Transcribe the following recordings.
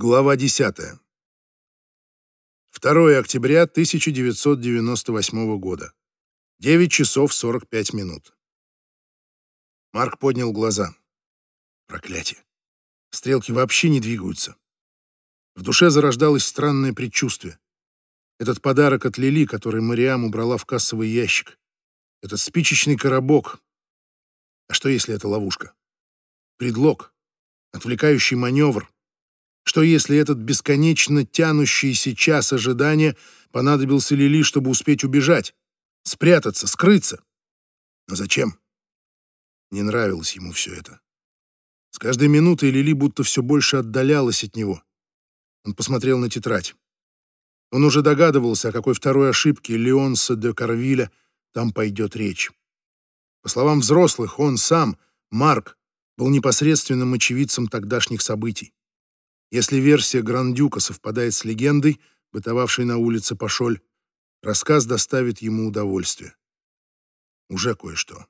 Глава 10. 2 октября 1998 года. 9 часов 45 минут. Марк поднял глаза. Проклятие. Стрелки вообще не двигаются. В душе зарождалось странное предчувствие. Этот подарок от Лили, который Мариам убрала в кассовый ящик. Этот спичечный коробок. А что, если это ловушка? Предлог. Отвлекающий маневр что если этот бесконечно тянущийся час ожидания понадобился Лили, чтобы успеть убежать, спрятаться, скрыться? Но зачем? Не нравилось ему все это. С каждой минутой Лили будто все больше отдалялась от него. Он посмотрел на тетрадь. Он уже догадывался, о какой второй ошибке Леонса де Карвиля там пойдет речь. По словам взрослых, он сам, Марк, был непосредственным очевидцем тогдашних событий. Если версия Грандюка совпадает с легендой, бытовавшей на улице Пашоль, рассказ доставит ему удовольствие. Уже кое-что.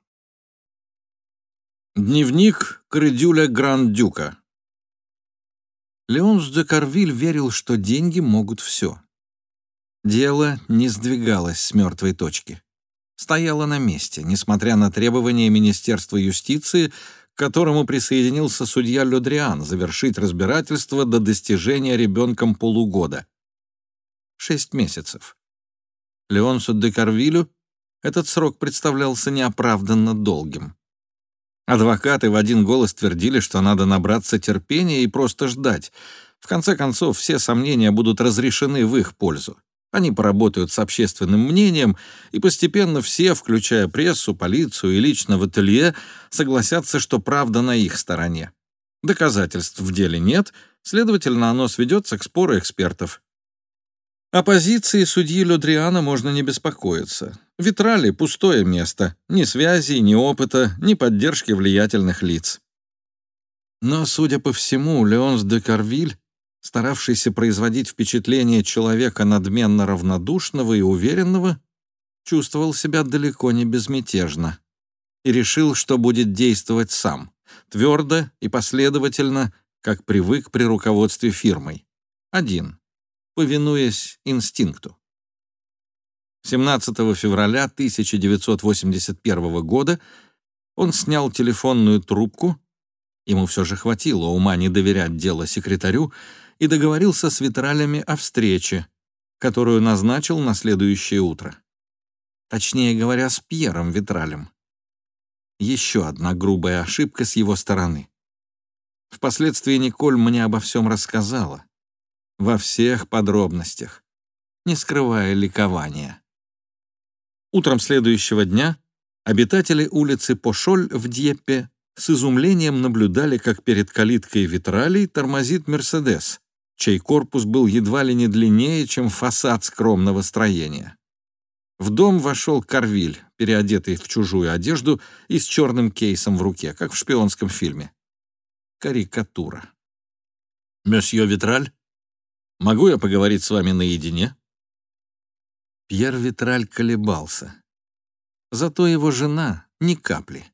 Дневник Крыдюля Грандюка Леонс де Карвиль верил, что деньги могут все. Дело не сдвигалось с мертвой точки. Стояло на месте, несмотря на требования Министерства юстиции к которому присоединился судья Лёдриан завершить разбирательство до достижения ребенком полугода. Шесть месяцев. Леонсу де Карвилю этот срок представлялся неоправданно долгим. Адвокаты в один голос твердили, что надо набраться терпения и просто ждать. В конце концов, все сомнения будут разрешены в их пользу. Они поработают с общественным мнением, и постепенно все, включая прессу, полицию и лично в ателье, согласятся, что правда на их стороне. Доказательств в деле нет, следовательно, оно сведется к спору экспертов. О позиции судьи Людриана можно не беспокоиться. Витрали — пустое место, ни связи, ни опыта, ни поддержки влиятельных лиц. Но, судя по всему, Леонс де Карвиль старавшийся производить впечатление человека надменно равнодушного и уверенного, чувствовал себя далеко не безмятежно и решил, что будет действовать сам, твердо и последовательно, как привык при руководстве фирмой. Один, повинуясь инстинкту. 17 февраля 1981 года он снял телефонную трубку, ему все же хватило ума не доверять дело секретарю, и договорился с витралями о встрече, которую назначил на следующее утро. Точнее говоря, с Пьером Витралем. Еще одна грубая ошибка с его стороны. Впоследствии Николь мне обо всем рассказала. Во всех подробностях, не скрывая ликования. Утром следующего дня обитатели улицы Пошоль в Дьеппе с изумлением наблюдали, как перед калиткой витралей тормозит «Мерседес», чей корпус был едва ли не длиннее, чем фасад скромного строения. В дом вошел Карвиль, переодетый в чужую одежду и с черным кейсом в руке, как в шпионском фильме. Карикатура. «Месье Витраль, могу я поговорить с вами наедине?» Пьер Витраль колебался. Зато его жена — ни капли.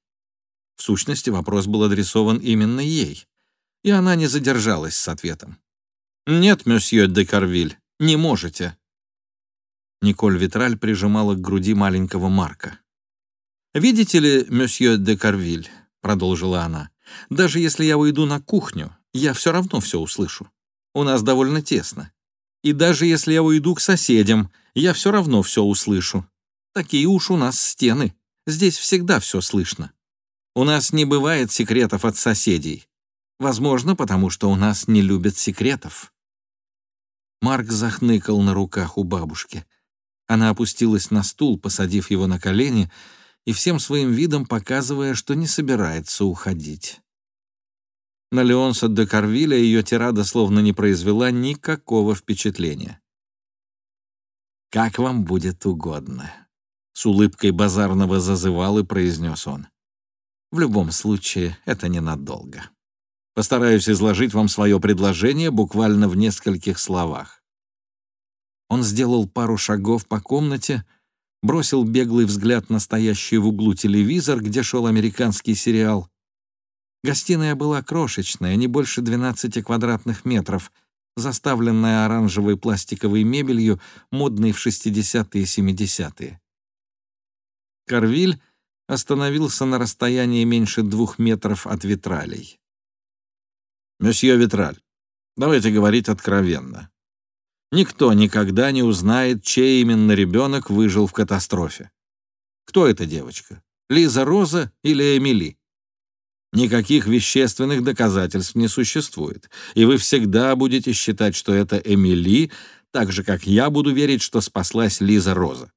В сущности, вопрос был адресован именно ей, и она не задержалась с ответом. «Нет, месье де Карвиль, не можете». Николь Витраль прижимала к груди маленького Марка. «Видите ли, месье де Карвиль», — продолжила она, «даже если я уйду на кухню, я все равно все услышу. У нас довольно тесно. И даже если я уйду к соседям, я все равно все услышу. Такие уж у нас стены. Здесь всегда все слышно. У нас не бывает секретов от соседей. Возможно, потому что у нас не любят секретов. Марк захныкал на руках у бабушки. Она опустилась на стул, посадив его на колени, и всем своим видом показывая, что не собирается уходить. На Леонса де Карвиля ее тирада словно не произвела никакого впечатления. «Как вам будет угодно», — с улыбкой базарного зазывал и произнес он. «В любом случае, это ненадолго». Постараюсь изложить вам свое предложение буквально в нескольких словах. Он сделал пару шагов по комнате, бросил беглый взгляд на стоящий в углу телевизор, где шел американский сериал. Гостиная была крошечная, не больше 12 квадратных метров, заставленная оранжевой пластиковой мебелью, модной в 60-е и 70-е. Карвиль остановился на расстоянии меньше двух метров от витралей. «Месье Витраль, давайте говорить откровенно. Никто никогда не узнает, чей именно ребенок выжил в катастрофе. Кто эта девочка? Лиза Роза или Эмили? Никаких вещественных доказательств не существует, и вы всегда будете считать, что это Эмили, так же, как я буду верить, что спаслась Лиза Роза.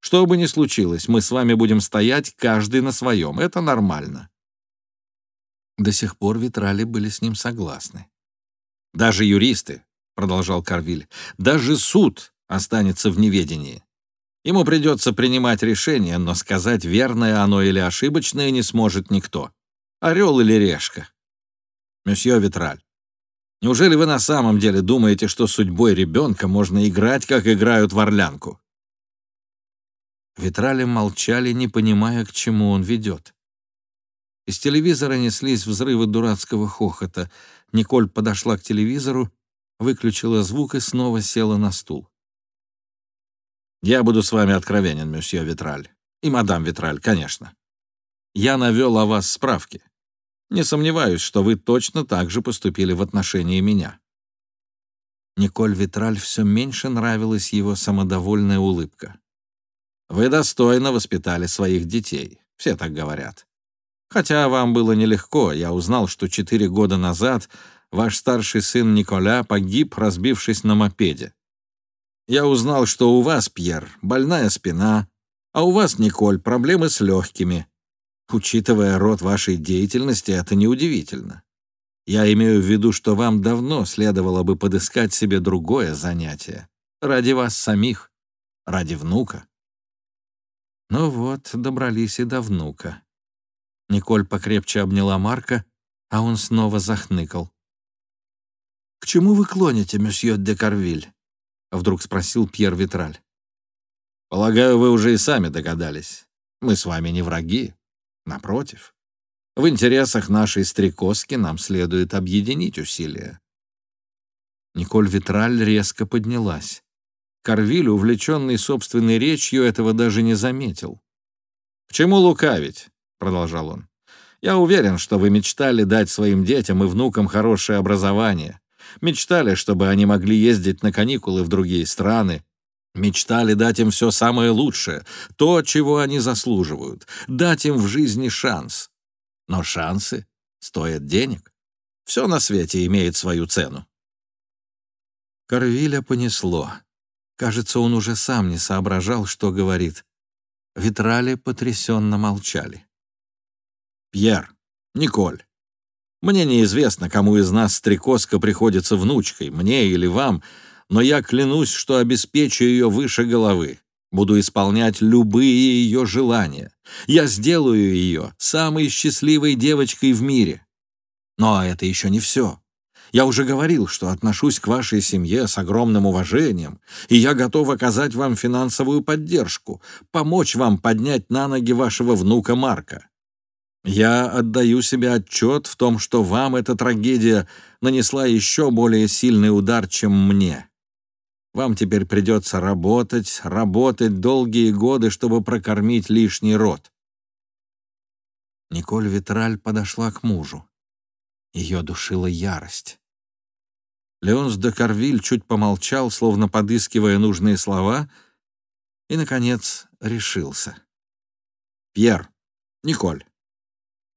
Что бы ни случилось, мы с вами будем стоять каждый на своем. Это нормально. До сих пор Витрали были с ним согласны. Даже юристы, продолжал Карвиль, даже суд останется в неведении. Ему придется принимать решение, но сказать, верное оно или ошибочное, не сможет никто. Орел или решка. Месье Витраль, неужели вы на самом деле думаете, что судьбой ребенка можно играть, как играют в орлянку? Витрали молчали, не понимая, к чему он ведет. Из телевизора неслись взрывы дурацкого хохота. Николь подошла к телевизору, выключила звук и снова села на стул. «Я буду с вами откровенен, месье Витраль. И мадам Витраль, конечно. Я навел о вас справки. Не сомневаюсь, что вы точно так же поступили в отношении меня». Николь Витраль все меньше нравилась его самодовольная улыбка. Вы достойно воспитали своих детей, все так говорят. Хотя вам было нелегко, я узнал, что четыре года назад ваш старший сын Николя погиб, разбившись на мопеде. Я узнал, что у вас, Пьер, больная спина, а у вас, Николь, проблемы с легкими. Учитывая род вашей деятельности, это неудивительно. Я имею в виду, что вам давно следовало бы подыскать себе другое занятие. Ради вас самих, ради внука. Ну вот, добрались и до внука. Николь покрепче обняла Марка, а он снова захныкал. «К чему вы клоните, месье де Карвиль?» — вдруг спросил Пьер Витраль. «Полагаю, вы уже и сами догадались. Мы с вами не враги. Напротив. В интересах нашей стрекозки нам следует объединить усилия». Николь Витраль резко поднялась. Карвиль, увлеченный собственной речью, этого даже не заметил. «К чему лукавить?» — продолжал он. «Я уверен, что вы мечтали дать своим детям и внукам хорошее образование. Мечтали, чтобы они могли ездить на каникулы в другие страны. Мечтали дать им все самое лучшее, то, чего они заслуживают, дать им в жизни шанс. Но шансы стоят денег. Все на свете имеет свою цену». Карвиля понесло. Кажется, он уже сам не соображал, что говорит. Витрали потрясенно молчали. «Пьер, Николь, мне неизвестно, кому из нас стрекозка приходится внучкой, мне или вам, но я клянусь, что обеспечу ее выше головы. Буду исполнять любые ее желания. Я сделаю ее самой счастливой девочкой в мире. Но это еще не все. Я уже говорил, что отношусь к вашей семье с огромным уважением, и я готов оказать вам финансовую поддержку, помочь вам поднять на ноги вашего внука Марка. Я отдаю себе отчет в том, что вам эта трагедия нанесла еще более сильный удар, чем мне. Вам теперь придется работать, работать долгие годы, чтобы прокормить лишний род. Николь Витраль подошла к мужу. Ее душила ярость. Леонс де Карвиль чуть помолчал, словно подыскивая нужные слова, и, наконец, решился. «Пьер, Николь,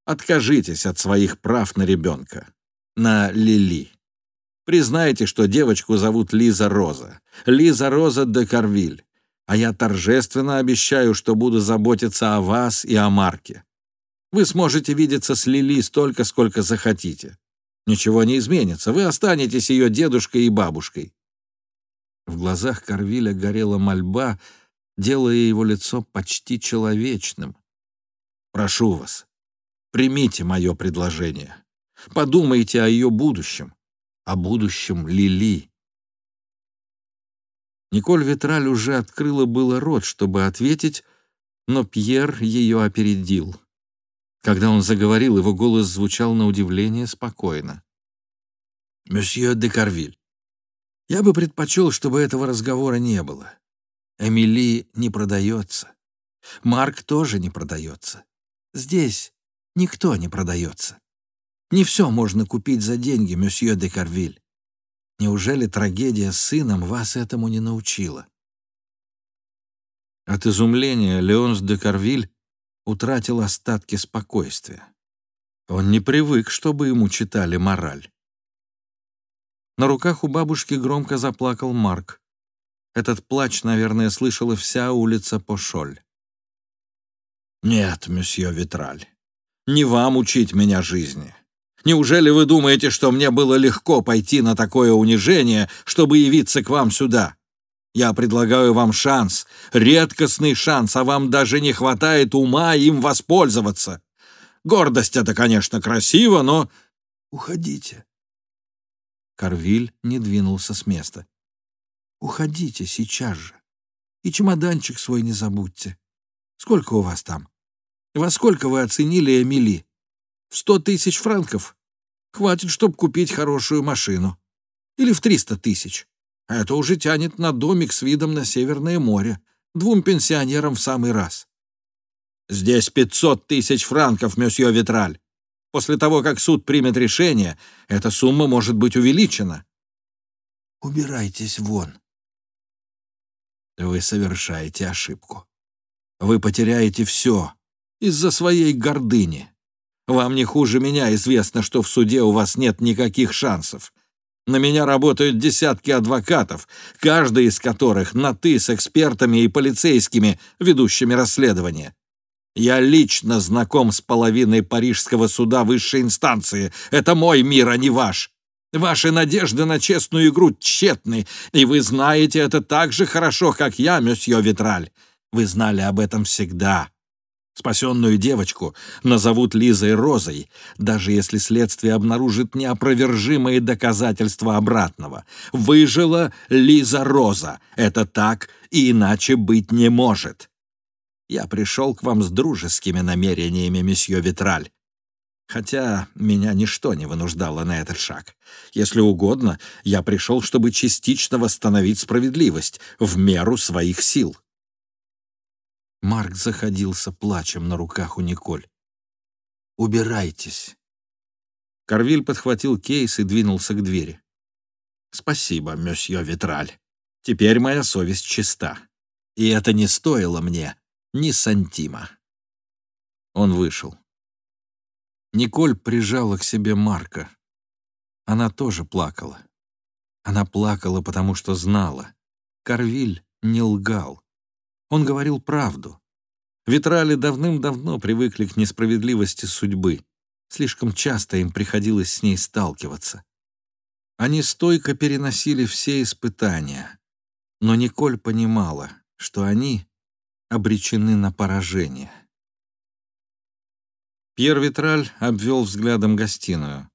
откажитесь от своих прав на ребенка, на Лили. Признайте, что девочку зовут Лиза Роза, Лиза Роза де Карвиль, а я торжественно обещаю, что буду заботиться о вас и о Марке. Вы сможете видеться с Лили столько, сколько захотите. Ничего не изменится, вы останетесь ее дедушкой и бабушкой». В глазах Корвиля горела мольба, делая его лицо почти человечным. «Прошу вас, примите мое предложение. Подумайте о ее будущем, о будущем Лили». Николь Витраль уже открыла было рот, чтобы ответить, но Пьер ее опередил. Когда он заговорил, его голос звучал на удивление спокойно. «Месье де Карвиль, Я бы предпочел, чтобы этого разговора не было. Эмили не продается. Марк тоже не продается. Здесь никто не продается. Не все можно купить за деньги, месье де Карвиль. Неужели трагедия с сыном вас этому не научила? От изумления Леонс де Карвиль утратил остатки спокойствия. Он не привык, чтобы ему читали мораль. На руках у бабушки громко заплакал Марк. Этот плач, наверное, слышала вся улица Пошоль. «Нет, месье Витраль, не вам учить меня жизни. Неужели вы думаете, что мне было легко пойти на такое унижение, чтобы явиться к вам сюда? Я предлагаю вам шанс, редкостный шанс, а вам даже не хватает ума им воспользоваться. Гордость — это, конечно, красиво, но... Уходите. Карвиль не двинулся с места. Уходите сейчас же. И чемоданчик свой не забудьте. Сколько у вас там? Во сколько вы оценили Эмили? В сто тысяч франков? Хватит, чтобы купить хорошую машину. Или в триста тысяч. А это уже тянет на домик с видом на Северное море. Двум пенсионерам в самый раз. Здесь пятьсот тысяч франков, месье Витраль. После того, как суд примет решение, эта сумма может быть увеличена. Убирайтесь вон. Вы совершаете ошибку. Вы потеряете все из-за своей гордыни. Вам не хуже меня известно, что в суде у вас нет никаких шансов. На меня работают десятки адвокатов, каждый из которых на «ты» с экспертами и полицейскими, ведущими расследование. Я лично знаком с половиной парижского суда высшей инстанции. Это мой мир, а не ваш. Ваши надежды на честную игру тщетны, и вы знаете это так же хорошо, как я, месье Витраль. Вы знали об этом всегда. Спасенную девочку назовут Лизой Розой, даже если следствие обнаружит неопровержимые доказательства обратного. Выжила Лиза Роза. Это так и иначе быть не может. Я пришел к вам с дружескими намерениями, месье Витраль. Хотя меня ничто не вынуждало на этот шаг. Если угодно, я пришел, чтобы частично восстановить справедливость в меру своих сил. Марк заходился плачем на руках у Николь. «Убирайтесь». Карвиль подхватил кейс и двинулся к двери. «Спасибо, месье Витраль. Теперь моя совесть чиста. И это не стоило мне ни сантима». Он вышел. Николь прижала к себе Марка. Она тоже плакала. Она плакала, потому что знала. Карвиль не лгал. Он говорил правду. Витрали давным-давно привыкли к несправедливости судьбы. Слишком часто им приходилось с ней сталкиваться. Они стойко переносили все испытания. Но Николь понимала, что они обречены на поражение. Пьер Витраль обвел взглядом гостиную.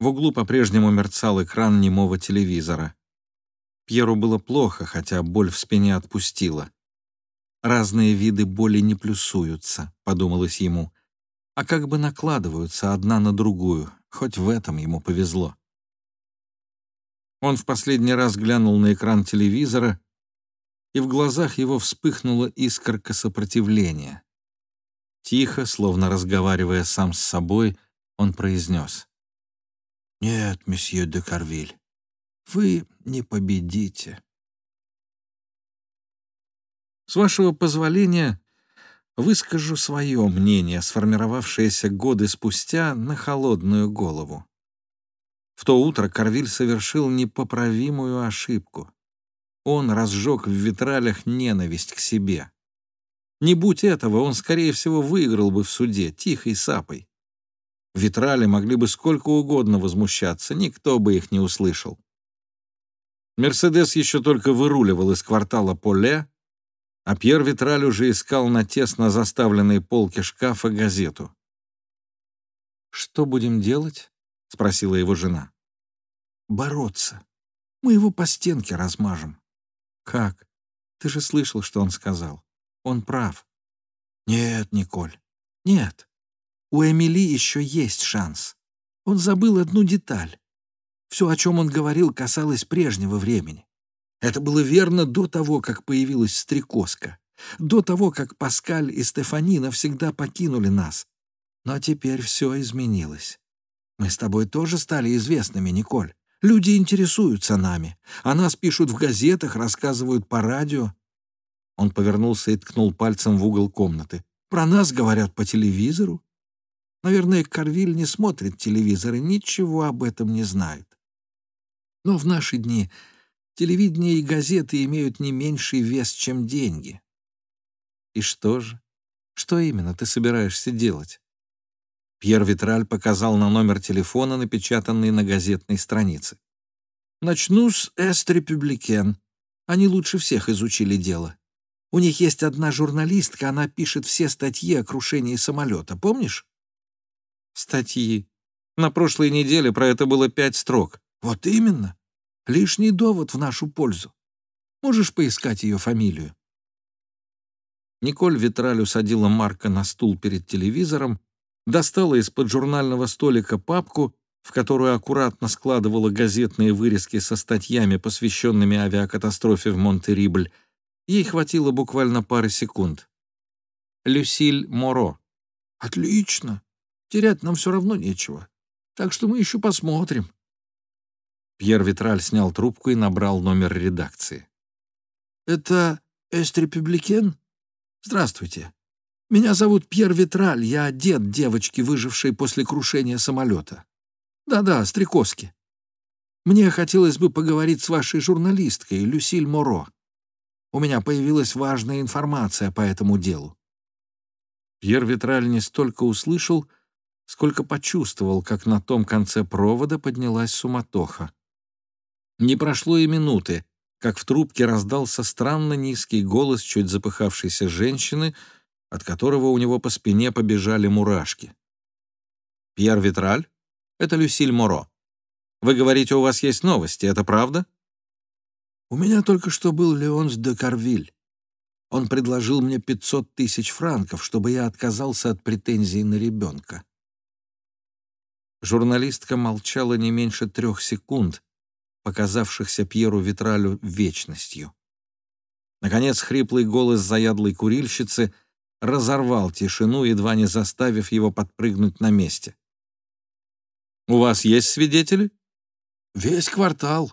В углу по-прежнему мерцал экран немого телевизора. Пьеру было плохо, хотя боль в спине отпустила. Разные виды боли не плюсуются, подумалось ему, а как бы накладываются одна на другую, хоть в этом ему повезло. Он в последний раз глянул на экран телевизора, и в глазах его вспыхнула искорка сопротивления. Тихо, словно разговаривая сам с собой, он произнес. «Нет, месье де Карвиль, вы не победите». С вашего позволения выскажу свое мнение, сформировавшееся годы спустя на холодную голову. В то утро Карвиль совершил непоправимую ошибку. Он разжег в витралях ненависть к себе. Не будь этого, он, скорее всего, выиграл бы в суде, тихой сапой. Витрали могли бы сколько угодно возмущаться, никто бы их не услышал. Мерседес еще только выруливал из квартала Поле, а Пьер Витраль уже искал на тесно заставленной полке шкафа газету. «Что будем делать?» — спросила его жена. «Бороться. Мы его по стенке размажем». «Как? Ты же слышал, что он сказал. Он прав». «Нет, Николь, нет. У Эмили еще есть шанс. Он забыл одну деталь. Все, о чем он говорил, касалось прежнего времени. Это было верно до того, как появилась стрекозка, до того, как Паскаль и Стефани навсегда покинули нас. Но теперь все изменилось. Мы с тобой тоже стали известными, Николь. Люди интересуются нами. О нас пишут в газетах, рассказывают по радио. Он повернулся и ткнул пальцем в угол комнаты. Про нас говорят по телевизору. Наверное, Карвиль не смотрит телевизор и ничего об этом не знает. Но в наши дни телевидение и газеты имеют не меньший вес, чем деньги. И что же? Что именно ты собираешься делать? Пьер Витраль показал на номер телефона, напечатанный на газетной странице. «Начну с «Эст Републикен». Они лучше всех изучили дело. У них есть одна журналистка, она пишет все статьи о крушении самолета, помнишь?» «Статьи. На прошлой неделе про это было пять строк». «Вот именно. Лишний довод в нашу пользу. Можешь поискать ее фамилию?» Николь Витраль усадила Марка на стул перед телевизором достала из-под журнального столика папку, в которую аккуратно складывала газетные вырезки со статьями, посвященными авиакатастрофе в Монтерибль. Ей хватило буквально пары секунд. «Люсиль Моро». «Отлично. Терять нам все равно нечего. Так что мы еще посмотрим». Пьер Витраль снял трубку и набрал номер редакции. «Это Эстрепубликен? Здравствуйте. Меня зовут Пьер Витраль, я дед девочки, выжившей после крушения самолета. Да-да, Стрекозки. Мне хотелось бы поговорить с вашей журналисткой, Люсиль Моро. У меня появилась важная информация по этому делу». Пьер Витраль не столько услышал, сколько почувствовал, как на том конце провода поднялась суматоха. Не прошло и минуты, как в трубке раздался странно низкий голос чуть запыхавшейся женщины — от которого у него по спине побежали мурашки. «Пьер Витраль? Это Люсиль Моро. Вы говорите, у вас есть новости, это правда?» «У меня только что был Леонс де Карвиль. Он предложил мне 500 тысяч франков, чтобы я отказался от претензий на ребенка». Журналистка молчала не меньше трех секунд, показавшихся Пьеру Витралю вечностью. Наконец, хриплый голос заядлой курильщицы — разорвал тишину, едва не заставив его подпрыгнуть на месте. «У вас есть свидетели?» «Весь квартал».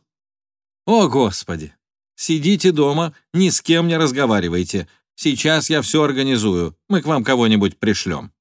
«О, Господи! Сидите дома, ни с кем не разговаривайте. Сейчас я все организую. Мы к вам кого-нибудь пришлем».